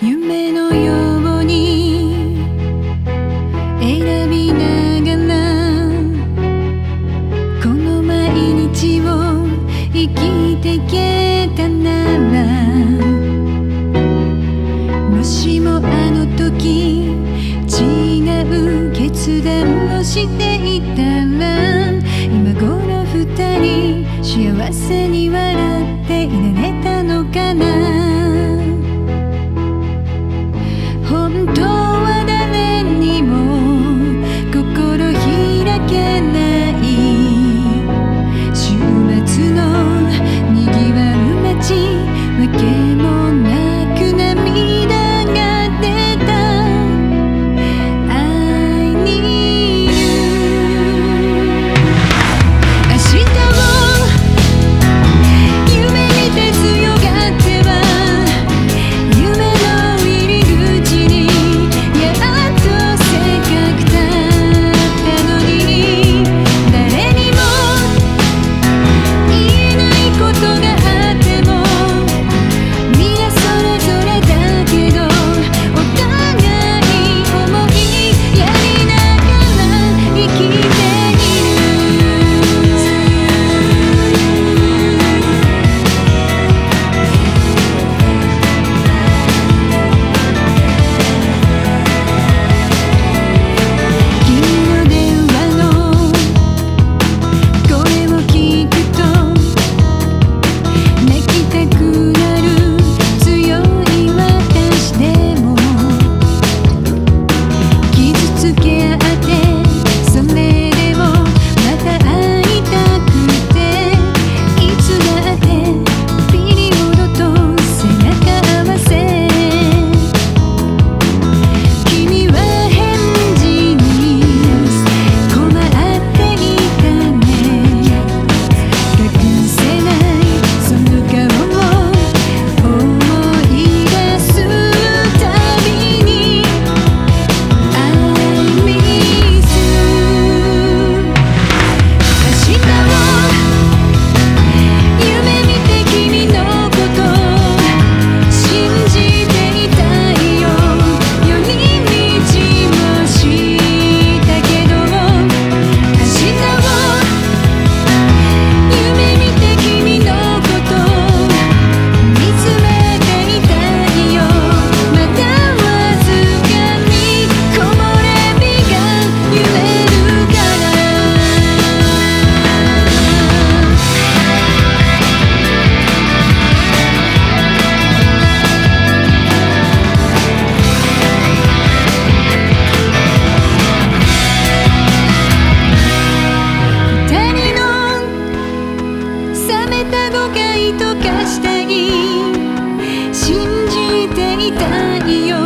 夢のように選びながらこの毎日を生きてけたならもしもあの時違う決断をしていたら今頃二人幸せに笑っていられたのかな。た誤解とかしたい。信じていたいよ。